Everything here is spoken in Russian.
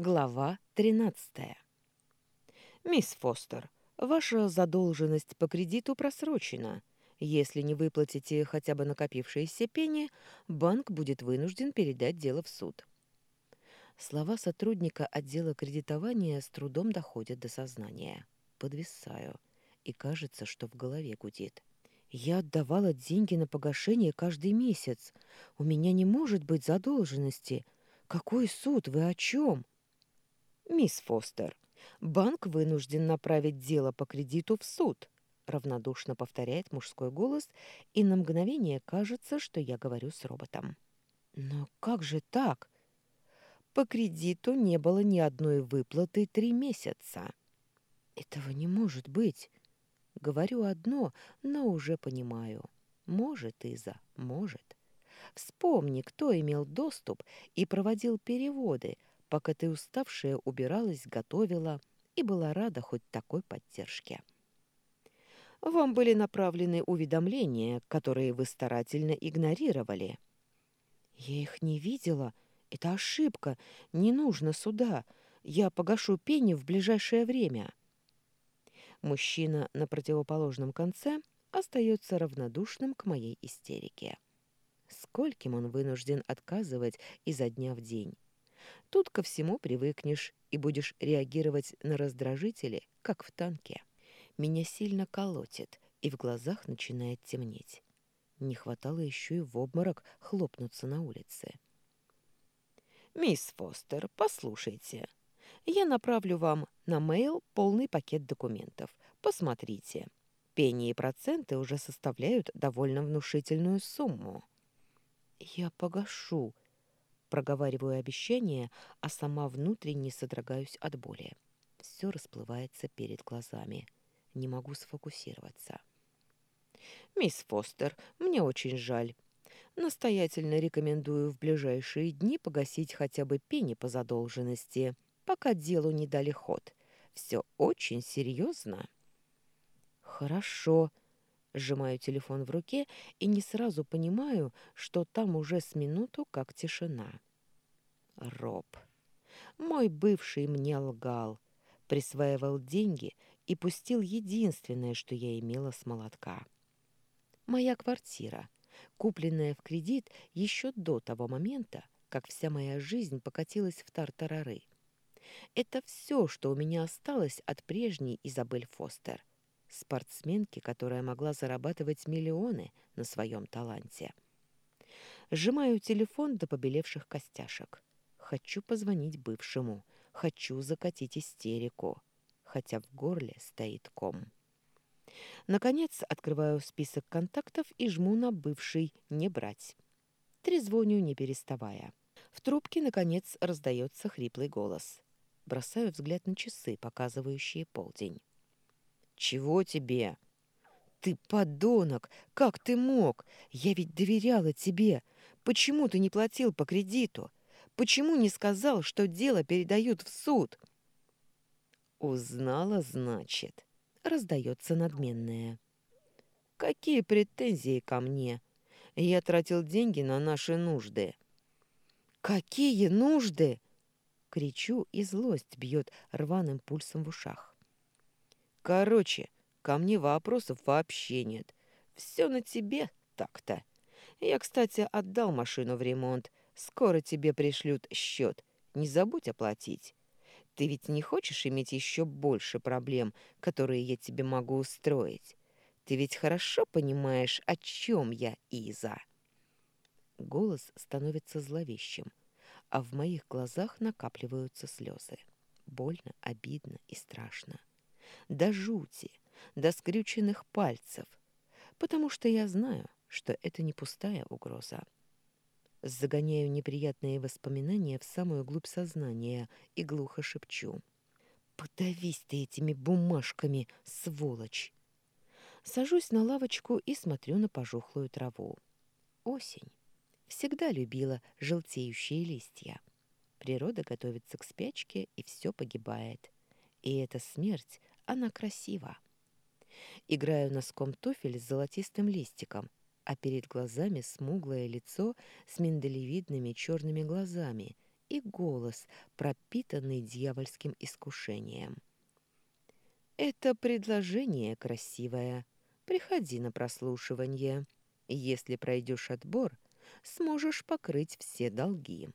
Глава 13. Мисс Фостер, ваша задолженность по кредиту просрочена. Если не выплатите хотя бы накопившиеся пени, банк будет вынужден передать дело в суд. Слова сотрудника отдела кредитования с трудом доходят до сознания. Подвисаю, и кажется, что в голове гудит. Я отдавала деньги на погашение каждый месяц. У меня не может быть задолженности. Какой суд? Вы о чем? «Мисс Фостер, банк вынужден направить дело по кредиту в суд», равнодушно повторяет мужской голос, и на мгновение кажется, что я говорю с роботом. «Но как же так?» По кредиту не было ни одной выплаты три месяца. «Этого не может быть!» Говорю одно, но уже понимаю. Может, Иза, может. Вспомни, кто имел доступ и проводил переводы, пока ты уставшая убиралась, готовила и была рада хоть такой поддержке. Вам были направлены уведомления, которые вы старательно игнорировали. Я их не видела. Это ошибка. Не нужно суда. Я погашу пени в ближайшее время. Мужчина на противоположном конце остается равнодушным к моей истерике. Скольким он вынужден отказывать изо дня в день? Тут ко всему привыкнешь и будешь реагировать на раздражители, как в танке. Меня сильно колотит, и в глазах начинает темнеть. Не хватало еще и в обморок хлопнуться на улице. «Мисс Фостер, послушайте. Я направлю вам на мейл полный пакет документов. Посмотрите. Пени и проценты уже составляют довольно внушительную сумму». «Я погашу», Проговариваю обещание, а сама внутренне содрогаюсь от боли. Все расплывается перед глазами. Не могу сфокусироваться. «Мисс Фостер, мне очень жаль. Настоятельно рекомендую в ближайшие дни погасить хотя бы пени по задолженности, пока делу не дали ход. Все очень серьезно». «Хорошо», Сжимаю телефон в руке и не сразу понимаю, что там уже с минуту как тишина. Роб. Мой бывший мне лгал, присваивал деньги и пустил единственное, что я имела с молотка. Моя квартира, купленная в кредит еще до того момента, как вся моя жизнь покатилась в тартарары. Это все, что у меня осталось от прежней Изабель Фостер — спортсменки, которая могла зарабатывать миллионы на своем таланте. Сжимаю телефон до побелевших костяшек. Хочу позвонить бывшему, хочу закатить истерику, хотя в горле стоит ком. Наконец открываю список контактов и жму на бывший «не брать». Трезвоню, не переставая. В трубке, наконец, раздается хриплый голос. Бросаю взгляд на часы, показывающие полдень. «Чего тебе?» «Ты подонок! Как ты мог? Я ведь доверяла тебе. Почему ты не платил по кредиту? Почему не сказал, что дело передают в суд?» «Узнала, значит?» — раздается надменная. «Какие претензии ко мне? Я тратил деньги на наши нужды». «Какие нужды?» — кричу, и злость бьет рваным пульсом в ушах. Короче, ко мне вопросов вообще нет. Все на тебе так-то. Я, кстати, отдал машину в ремонт. Скоро тебе пришлют счет. Не забудь оплатить. Ты ведь не хочешь иметь еще больше проблем, которые я тебе могу устроить? Ты ведь хорошо понимаешь, о чем я, Иза?» Голос становится зловещим, а в моих глазах накапливаются слезы. Больно, обидно и страшно до жути, до скрюченных пальцев, потому что я знаю, что это не пустая угроза. Загоняю неприятные воспоминания в самую глубь сознания и глухо шепчу. «Подавись ты этими бумажками, сволочь!» Сажусь на лавочку и смотрю на пожухлую траву. Осень. Всегда любила желтеющие листья. Природа готовится к спячке, и все погибает. И эта смерть она красива. Играю носком туфель с золотистым листиком, а перед глазами смуглое лицо с миндалевидными черными глазами и голос, пропитанный дьявольским искушением. «Это предложение красивое. Приходи на прослушивание. Если пройдешь отбор, сможешь покрыть все долги».